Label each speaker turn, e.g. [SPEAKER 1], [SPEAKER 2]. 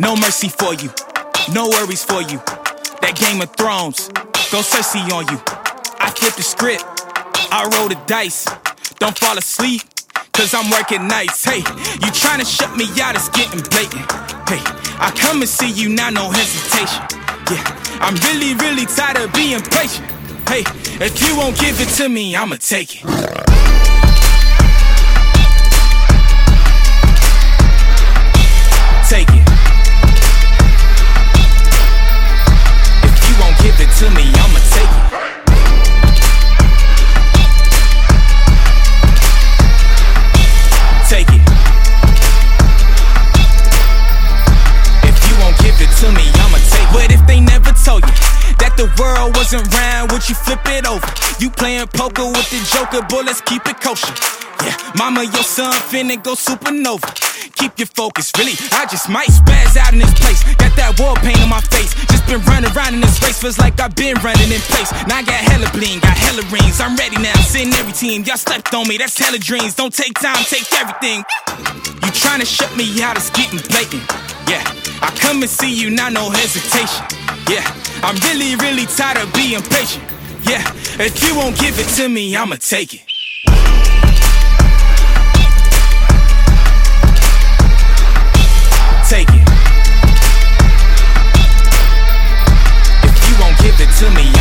[SPEAKER 1] No mercy for you, no worries for you. That Game of Thrones, go Cersei on you. I flip the script, I roll the dice. Don't fall asleep, cause I'm working nights. Hey, you trying to shut me out, it's getting blatant. Hey, I come and see you now, no hesitation. Yeah, I'm really, really tired of being patient. Hey, if you won't give it to me, I'ma take it. Wasn't round, would you flip it over? You playing poker with the joker, boy, let's keep it kosher. Yeah, mama, your son finna go supernova. Keep your focus, really. I just might spaz out in this place. Got that war paint on my face. Just been running around in this race. Feels like I've been running in place. Now I got hella bling, got hella rings. I'm ready now, sitting every team. Y'all slept on me, that's hella dreams. Don't take time, take everything. You trying to shut me out, it's getting blatant come and see you, not no hesitation. Yeah, I'm really, really tired of being patient. Yeah, if you won't give it to me, I'ma take it. Take it. If you won't give it to me,